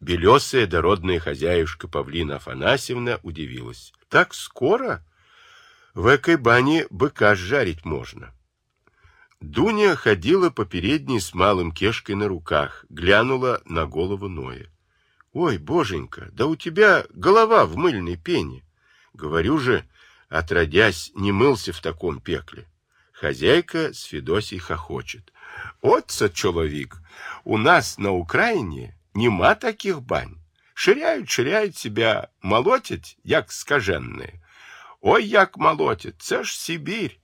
Белесая дородная хозяюшка Павлина Афанасьевна удивилась. Так скоро? В этой бане быка жарить можно. Дуня ходила по передней с малым кешкой на руках, глянула на голову Ноя. — Ой, боженька, да у тебя голова в мыльной пене. Говорю же, отродясь, не мылся в таком пекле. Хозяйка с Федосей хохочет. — Отца, человек, у нас на Украине нема таких бань. Ширяют, ширяют себя, молотять, як скаженные. Ой, як молотят, це ж Сибирь.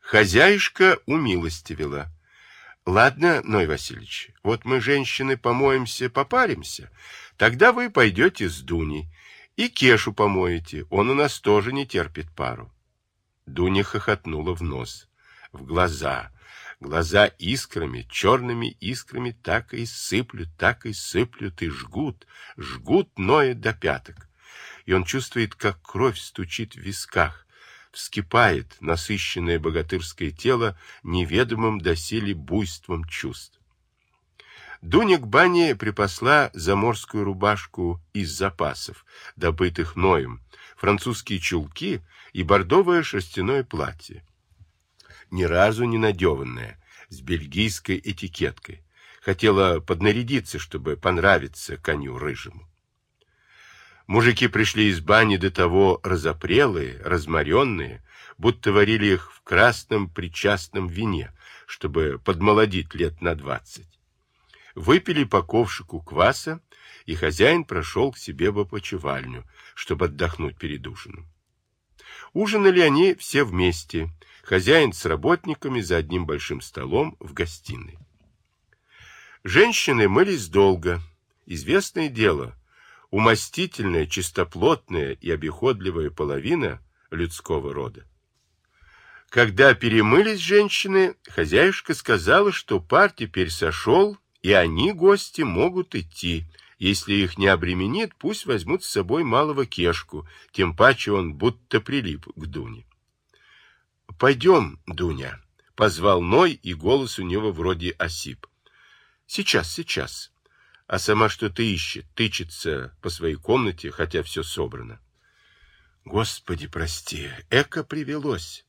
Хозяюшка умилостивила. Ладно, Ной Васильевич, вот мы, женщины, помоемся, попаримся. Тогда вы пойдете с Дуней. И Кешу помоете, он у нас тоже не терпит пару. Дуня хохотнула в нос, в глаза. Глаза искрами, черными искрами так и сыплют, так и сыплют и жгут, жгут Ноя до пяток. И он чувствует, как кровь стучит в висках, вскипает насыщенное богатырское тело неведомым доселе буйством чувств. Дуня к бане припасла заморскую рубашку из запасов, добытых Ноем, французские чулки и бордовое шерстяное платье. Ни разу не надеванное, с бельгийской этикеткой. Хотела поднарядиться, чтобы понравиться коню рыжему. Мужики пришли из бани до того разопрелые, разморенные, будто варили их в красном причастном вине, чтобы подмолодить лет на двадцать. Выпили по ковшику кваса, и хозяин прошел к себе в опочивальню, чтобы отдохнуть перед ужином. Ужинали они все вместе, хозяин с работниками за одним большим столом в гостиной. Женщины мылись долго. Известное дело, умастительная, чистоплотная и обиходливая половина людского рода. Когда перемылись женщины, хозяюшка сказала, что пар теперь сошел, и они, гости, могут идти. Если их не обременит, пусть возьмут с собой малого кешку, тем паче он будто прилип к Дуне. — Пойдем, Дуня, — позвал Ной, и голос у него вроде осип. — Сейчас, сейчас а сама что-то ищет, тычется по своей комнате, хотя все собрано. Господи, прости, эко привелось.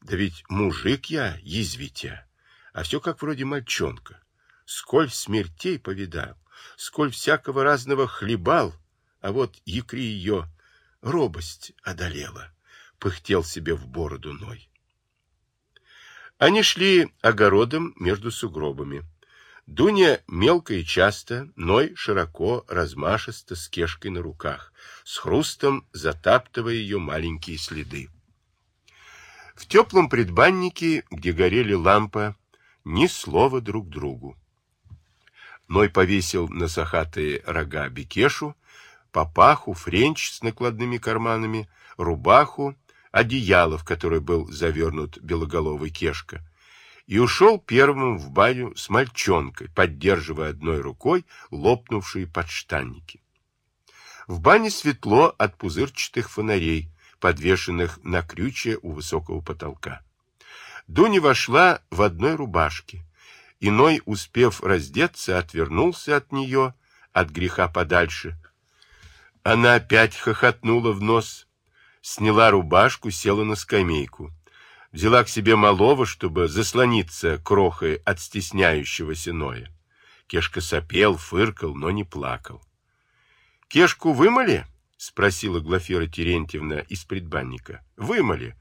Да ведь мужик я, язвитя, а все как вроде мальчонка. Сколь смертей повидал, сколь всякого разного хлебал, а вот якри ее робость одолела, пыхтел себе в бороду Ной. Они шли огородом между сугробами. Дуня мелко и часто, Ной широко, размашисто, с кешкой на руках, с хрустом затаптывая ее маленькие следы. В теплом предбаннике, где горела лампа, ни слова друг другу. Ной повесил на сахатые рога бекешу, папаху, френч с накладными карманами, рубаху, одеяло, в которое был завернут белоголовый кешка, и ушел первым в баню с мальчонкой, поддерживая одной рукой лопнувшие подштанники. В бане светло от пузырчатых фонарей, подвешенных на крюче у высокого потолка. Дуня вошла в одной рубашке. Иной, успев раздеться, отвернулся от нее, от греха подальше. Она опять хохотнула в нос, сняла рубашку, села на скамейку взяла к себе малого, чтобы заслониться крохой от стесняющегося Ноя. Кешка сопел, фыркал, но не плакал. — Кешку вымыли? — спросила Глафира Терентьевна из предбанника. — Вымыли.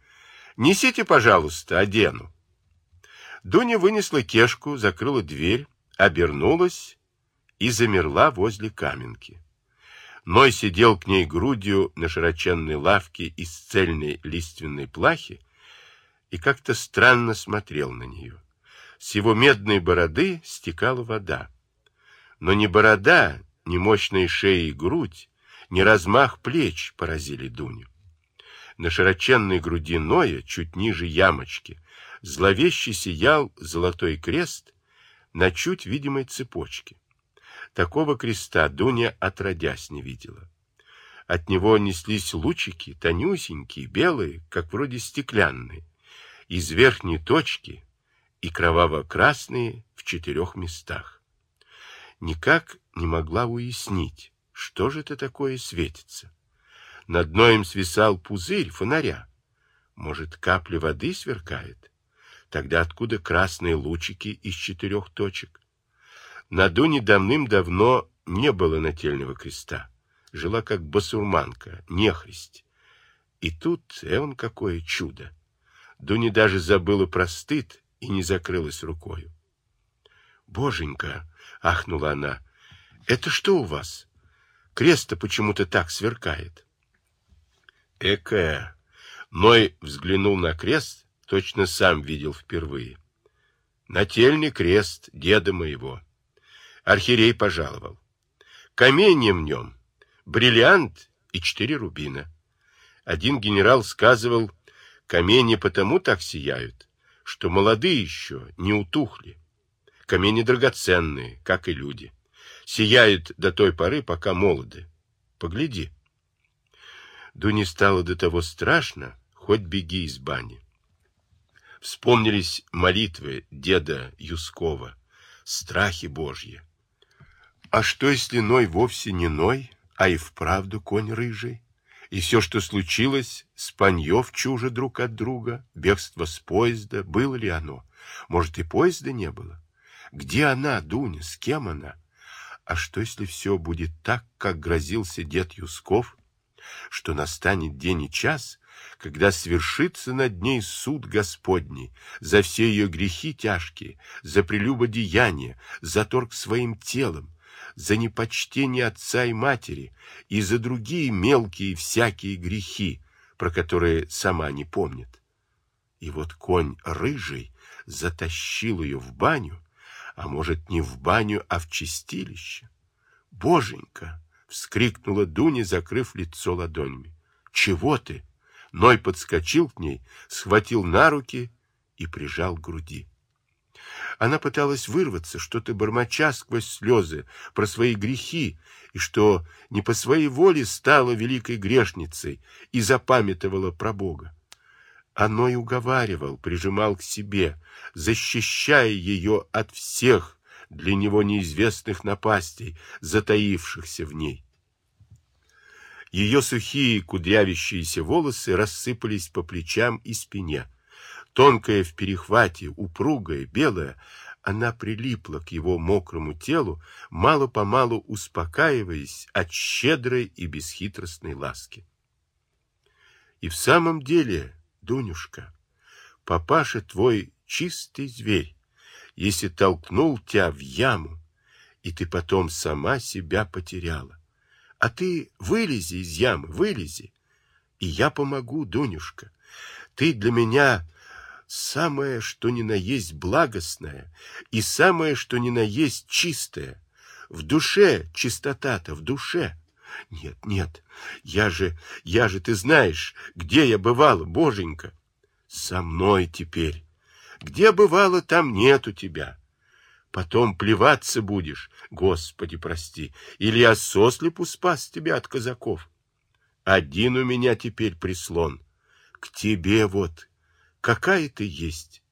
Несите, пожалуйста, одену. Дуня вынесла кешку, закрыла дверь, обернулась и замерла возле каменки. Ной сидел к ней грудью на широченной лавке из цельной лиственной плахи, и как-то странно смотрел на нее. С его медной бороды стекала вода. Но ни борода, ни мощные шеи и грудь, ни размах плеч поразили Дуню. На широченной груди Ноя, чуть ниже ямочки, зловеще сиял золотой крест на чуть видимой цепочке. Такого креста Дуня отродясь не видела. От него неслись лучики, тонюсенькие, белые, как вроде стеклянные, из верхней точки и кроваво-красные в четырех местах. Никак не могла уяснить, что же это такое светится. Над Ноем свисал пузырь фонаря. Может, капля воды сверкает? Тогда откуда красные лучики из четырех точек? На Дуне давным-давно не было нательного креста. Жила как басурманка, нехристь. И тут, эван, какое чудо! Дуня даже забыла про стыд и не закрылась рукою. «Боженька!» — ахнула она. «Это что у вас? Крест-то почему-то так сверкает». «Экая!» Ной взглянул на крест, точно сам видел впервые. «Нательный крест деда моего. Архиерей пожаловал. Каменье в нем, бриллиант и четыре рубина. Один генерал сказывал, камни потому так сияют, что молодые еще не утухли. Камни драгоценные, как и люди. Сияют до той поры, пока молоды. Погляди. Дуне стало до того страшно, хоть беги из бани. Вспомнились молитвы деда Юскова, страхи Божьи. А что, если Ной вовсе не Ной, а и вправду конь рыжий? И все, что случилось, спаньев чуже друг от друга, бегство с поезда, было ли оно? Может, и поезда не было? Где она, Дуня, с кем она? А что, если все будет так, как грозился дед Юсков, что настанет день и час, когда свершится над ней суд Господний за все ее грехи тяжкие, за прелюбодеяние, за торг своим телом, за непочтение отца и матери и за другие мелкие всякие грехи, про которые сама не помнит. И вот конь рыжий затащил ее в баню, а может, не в баню, а в чистилище. «Боженька!» — вскрикнула Дуня, закрыв лицо ладонями. «Чего ты?» Ной подскочил к ней, схватил на руки и прижал к груди. Она пыталась вырваться, что-то бормоча сквозь слезы про свои грехи, и что не по своей воле стала великой грешницей и запамятовала про Бога. Оно и уговаривал, прижимал к себе, защищая ее от всех для него неизвестных напастей, затаившихся в ней. Ее сухие кудрявящиеся волосы рассыпались по плечам и спине. Тонкая в перехвате, упругая, белая, она прилипла к его мокрому телу, мало-помалу успокаиваясь от щедрой и бесхитростной ласки. И в самом деле, Дунюшка, папаша твой чистый зверь, если толкнул тебя в яму, и ты потом сама себя потеряла. А ты вылези из ямы, вылези, и я помогу, Дунюшка. Ты для меня самое, что ни на есть благостное, и самое, что ни на есть чистое. В душе чистота-то, в душе. Нет, нет, я же, я же, ты знаешь, где я бывала, боженька? Со мной теперь. Где бывала, там нету тебя. Потом плеваться будешь, Господи, прости, или я сослепу спас тебя от казаков. Один у меня теперь прислон. К тебе вот, какая ты есть.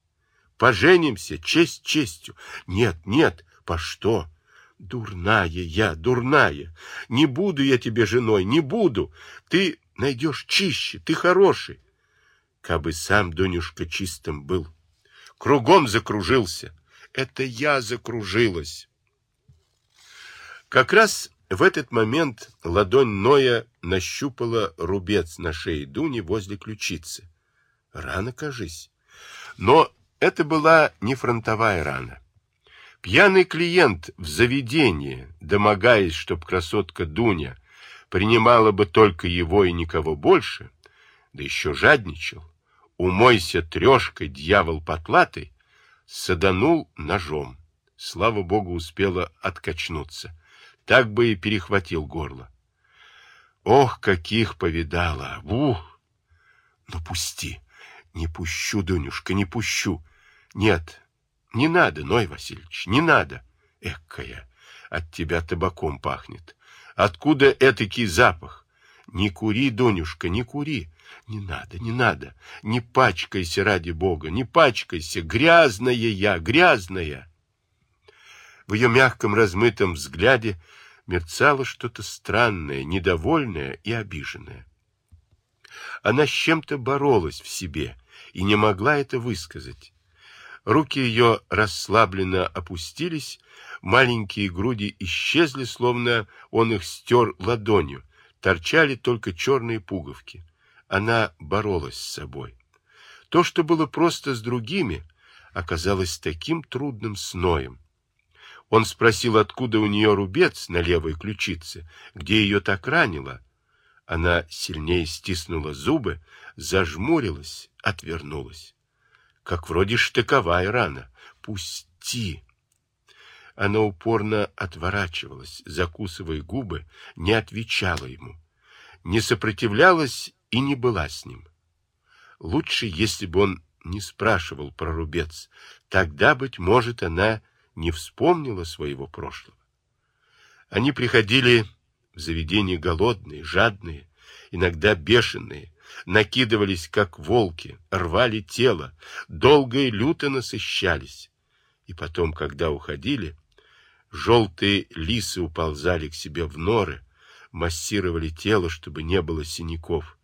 Поженимся, честь честью. Нет, нет, по что? Дурная я, дурная. Не буду я тебе женой, не буду. Ты найдешь чище, ты хороший. Кабы сам, Донюшка, чистым был. Кругом закружился. Это я закружилась. Как раз в этот момент ладонь Ноя нащупала рубец на шее Дуни возле ключицы. Рано, кажись. Но это была не фронтовая рана. Пьяный клиент в заведении, домогаясь, чтоб красотка Дуня принимала бы только его и никого больше, да еще жадничал, умойся трешкой, дьявол потлатый, саданул ножом. Слава богу, успела откачнуться. Так бы и перехватил горло. Ох, каких повидала! Ух! Ну, пусти! Не пущу, Дунюшка, не пущу. Нет, не надо, Ной Васильевич, не надо. Экая, от тебя табаком пахнет. Откуда этакий запах? Не кури, Дунюшка, не кури. Не надо, не надо. Не пачкайся ради бога, не пачкайся. Грязная я, грязная. В ее мягком размытом взгляде мерцало что-то странное, недовольное и обиженное. Она с чем-то боролась в себе и не могла это высказать. Руки ее расслабленно опустились, маленькие груди исчезли, словно он их стер ладонью, торчали только черные пуговки. Она боролась с собой. То, что было просто с другими, оказалось таким трудным сноем. Он спросил, откуда у нее рубец на левой ключице, где ее так ранило. Она сильнее стиснула зубы, зажмурилась, отвернулась. Как вроде штыковая рана. Пусти! Она упорно отворачивалась, закусывая губы, не отвечала ему. Не сопротивлялась и не была с ним. Лучше, если бы он не спрашивал про рубец. Тогда, быть может, она не вспомнила своего прошлого. Они приходили в заведение голодные, жадные, иногда бешеные, накидывались, как волки, рвали тело, долго и люто насыщались. И потом, когда уходили, желтые лисы уползали к себе в норы, массировали тело, чтобы не было синяков,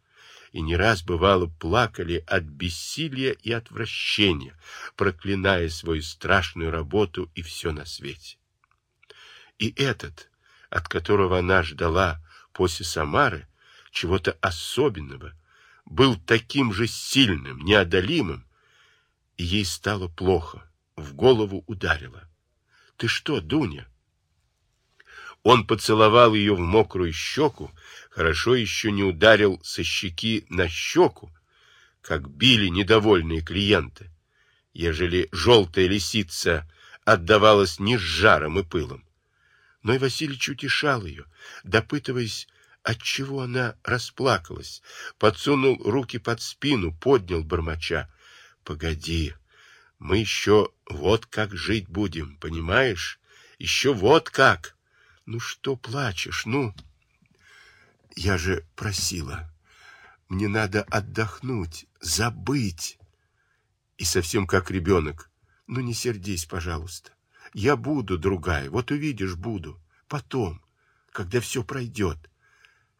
и не раз, бывало, плакали от бессилия и отвращения, проклиная свою страшную работу и все на свете. И этот, от которого она ждала после Самары чего-то особенного, был таким же сильным, неодолимым, и ей стало плохо, в голову ударило. «Ты что, Дуня?» Он поцеловал ее в мокрую щеку, хорошо еще не ударил со щеки на щеку, как били недовольные клиенты, ежели желтая лисица отдавалась не с жаром и пылом. Но и Васильевич утешал ее, допытываясь, отчего она расплакалась, подсунул руки под спину, поднял бормоча. — Погоди, мы еще вот как жить будем, понимаешь? Еще вот как! Ну что плачешь, ну? Я же просила. Мне надо отдохнуть, забыть. И совсем как ребенок. Ну не сердись, пожалуйста. Я буду другая, вот увидишь, буду. Потом, когда все пройдет.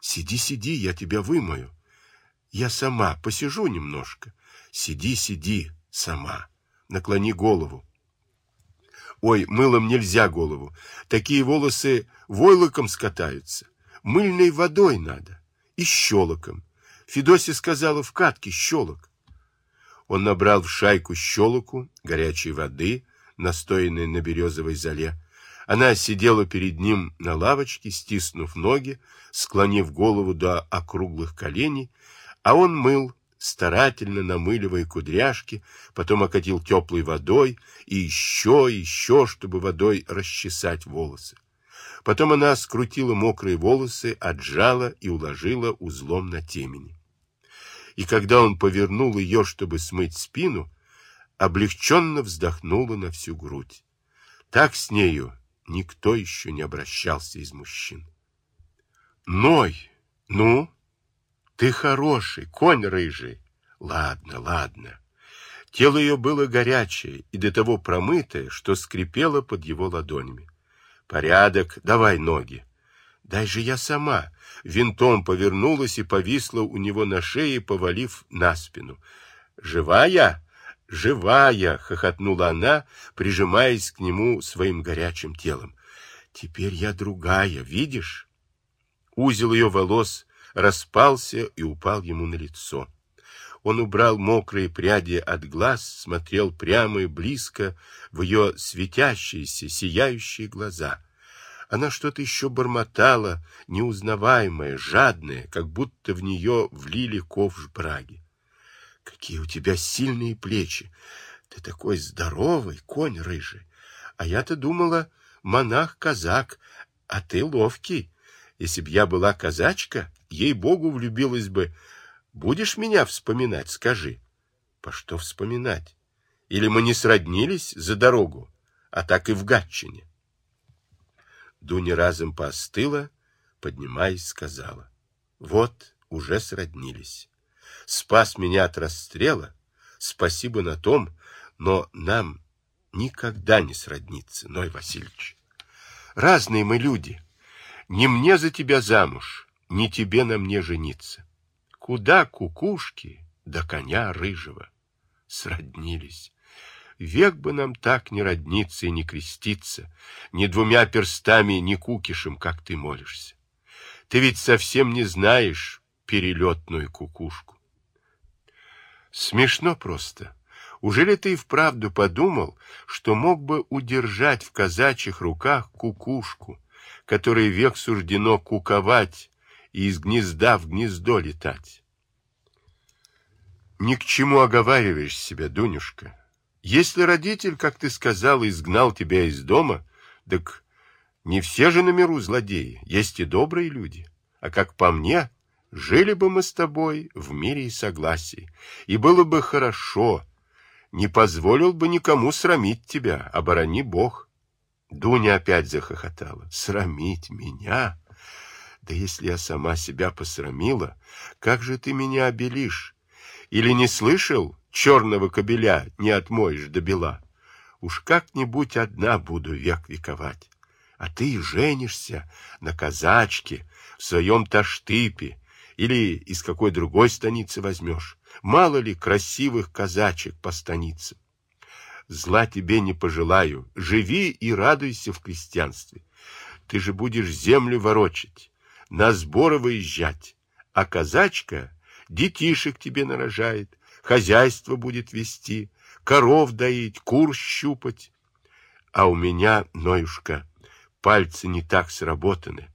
Сиди, сиди, я тебя вымою. Я сама посижу немножко. Сиди, сиди, сама. Наклони голову. Ой, мылом нельзя голову. Такие волосы войлоком скатаются. Мыльной водой надо. И щелоком. Федосия сказала в катке щелок. Он набрал в шайку щелоку, горячей воды, настоянной на березовой золе. Она сидела перед ним на лавочке, стиснув ноги, склонив голову до округлых коленей, а он мыл старательно намыливая кудряшки, потом окатил теплой водой и еще, еще, чтобы водой расчесать волосы. Потом она скрутила мокрые волосы, отжала и уложила узлом на темени. И когда он повернул ее, чтобы смыть спину, облегченно вздохнула на всю грудь. Так с нею никто еще не обращался из мужчин. «Ной! Ну?» Ты хороший, конь рыжий. Ладно, ладно. Тело ее было горячее и до того промытое, что скрипело под его ладонями. Порядок, давай ноги. Дай же я сама. Винтом повернулась и повисла у него на шее, повалив на спину. Живая? Живая, хохотнула она, прижимаясь к нему своим горячим телом. Теперь я другая, видишь? Узел ее волос распался и упал ему на лицо. Он убрал мокрые пряди от глаз, смотрел прямо и близко в ее светящиеся, сияющие глаза. Она что-то еще бормотала, неузнаваемое, жадное, как будто в нее влили ковш браги. Какие у тебя сильные плечи! Ты такой здоровый, конь рыжий. А я-то думала, монах-казак, а ты ловкий. Если б я была казачка, ей-богу, влюбилась бы. Будешь меня вспоминать, скажи. По что вспоминать? Или мы не сроднились за дорогу, а так и в Гатчине? Дуня разом поостыла, поднимаясь, сказала. Вот, уже сроднились. Спас меня от расстрела, спасибо на том, но нам никогда не сроднится, Ной Васильевич. Разные мы люди. Не мне за тебя замуж, не тебе на мне жениться. Куда кукушки до коня рыжего? Сроднились. Век бы нам так не родниться и не креститься, ни двумя перстами, ни кукишем, как ты молишься. Ты ведь совсем не знаешь перелетную кукушку. Смешно просто. Ужели ты и вправду подумал, что мог бы удержать в казачьих руках кукушку, которой век суждено куковать и из гнезда в гнездо летать? Ни к чему оговариваешь себя, Дунюшка. Если родитель, как ты сказал, изгнал тебя из дома, так не все же на миру злодеи, есть и добрые люди. А как по мне, жили бы мы с тобой в мире и согласии, и было бы хорошо, не позволил бы никому срамить тебя, оборони Бог. Дуня опять захохотала. Срамить меня? Да если я сама себя посрамила, как же ты меня обелишь? Или не слышал, черного кобеля не отмоешь до бела? Уж как-нибудь одна буду век вековать. А ты женишься на казачке в своем таштыпе или из какой другой станицы возьмешь. Мало ли красивых казачек по станицам. Зла тебе не пожелаю. Живи и радуйся в крестьянстве. Ты же будешь землю ворочать, на сборы выезжать, а казачка детишек тебе нарожает, хозяйство будет вести, коров доить, кур щупать. А у меня, Ноюшка, пальцы не так сработаны,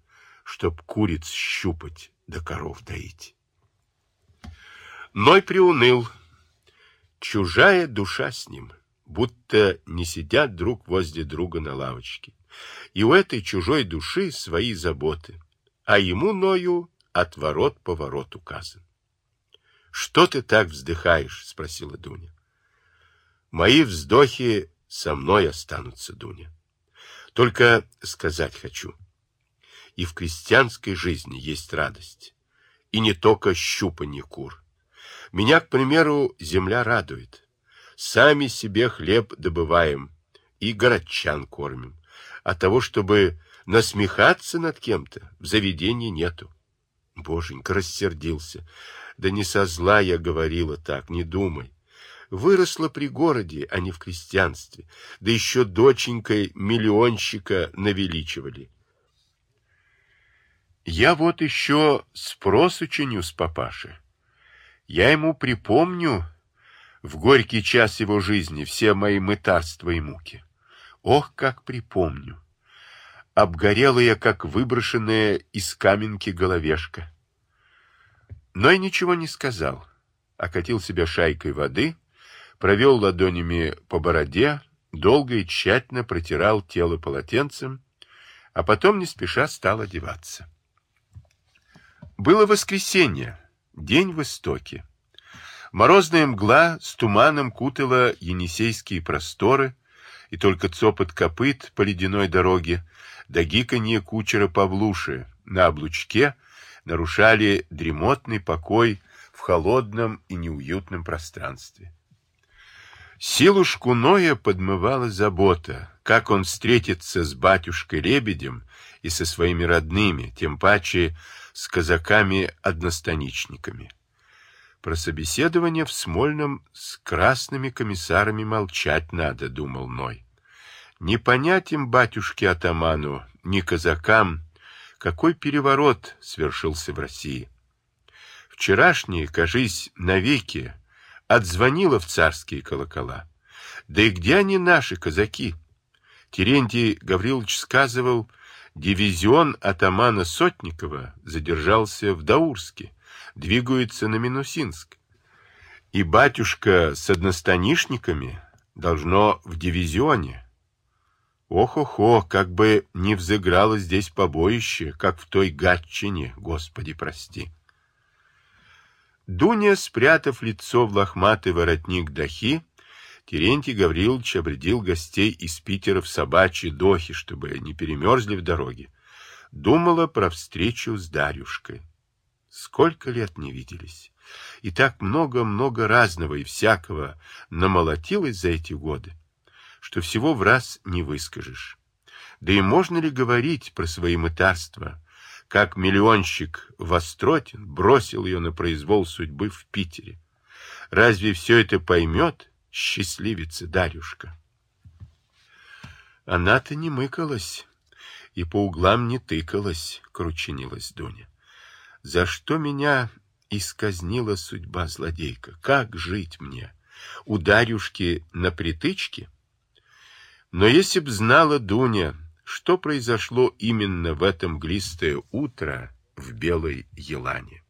чтоб куриц щупать да коров доить. Ной приуныл. Чужая душа с ним, будто не сидят друг возле друга на лавочке. И у этой чужой души свои заботы, а ему, Ною, отворот-поворот указан. Что ты так вздыхаешь? спросила Дуня. Мои вздохи со мной останутся, Дуня. Только сказать хочу. И в крестьянской жизни есть радость. И не только щупанье кур. Меня, к примеру, земля радует. Сами себе хлеб добываем и городчан кормим. А того, чтобы насмехаться над кем-то, в заведении нету. Боженька рассердился. Да не со зла я говорила так, не думай. Выросла при городе, а не в крестьянстве. Да еще доченькой миллионщика навеличивали. Я вот еще спрос учиню с папаши. Я ему припомню в горький час его жизни все мои мытарства и муки. Ох, как припомню! Обгорела я, как выброшенная из каменки головешка. Но и ничего не сказал. Окатил себя шайкой воды, провел ладонями по бороде, долго и тщательно протирал тело полотенцем, а потом не спеша стал одеваться. Было воскресенье, день в истоке. Морозная мгла с туманом кутала енисейские просторы, и только цопот копыт по ледяной дороге да гиканье кучера Павлуши на облучке нарушали дремотный покой в холодном и неуютном пространстве. Силушку Ноя подмывала забота, как он встретится с батюшкой-лебедем и со своими родными, тем паче с казаками-одностаничниками. Про собеседование в Смольном с красными комиссарами молчать надо, думал Ной. Не понять им, батюшке-атаману, ни казакам, какой переворот свершился в России. Вчерашние, кажись, навеки отзвонило в царские колокола. Да и где они, наши казаки? Терентий Гаврилович сказывал, Дивизион атамана Сотникова задержался в Даурске, двигается на Минусинск. И батюшка с одностанишниками должно в дивизионе. Ох-охо, как бы не взыграло здесь побоище, как в той Гатчине, Господи, прости. Дуня, спрятав лицо в лохматый воротник дахи, Терентий Гаврилович обредил гостей из Питера в собачьи дохи, чтобы не перемерзли в дороге. Думала про встречу с Дарюшкой. Сколько лет не виделись. И так много-много разного и всякого намолотилось за эти годы, что всего в раз не выскажешь. Да и можно ли говорить про свои мытарства, как миллионщик Востротин бросил ее на произвол судьбы в Питере? Разве все это поймет счастливица Дарюшка? Она-то не мыкалась и по углам не тыкалась, кручинилась Дуня. За что меня исказнила судьба злодейка? Как жить мне? У Дарюшки на притычке? Но если б знала Дуня, что произошло именно в это мглистое утро в Белой Елане.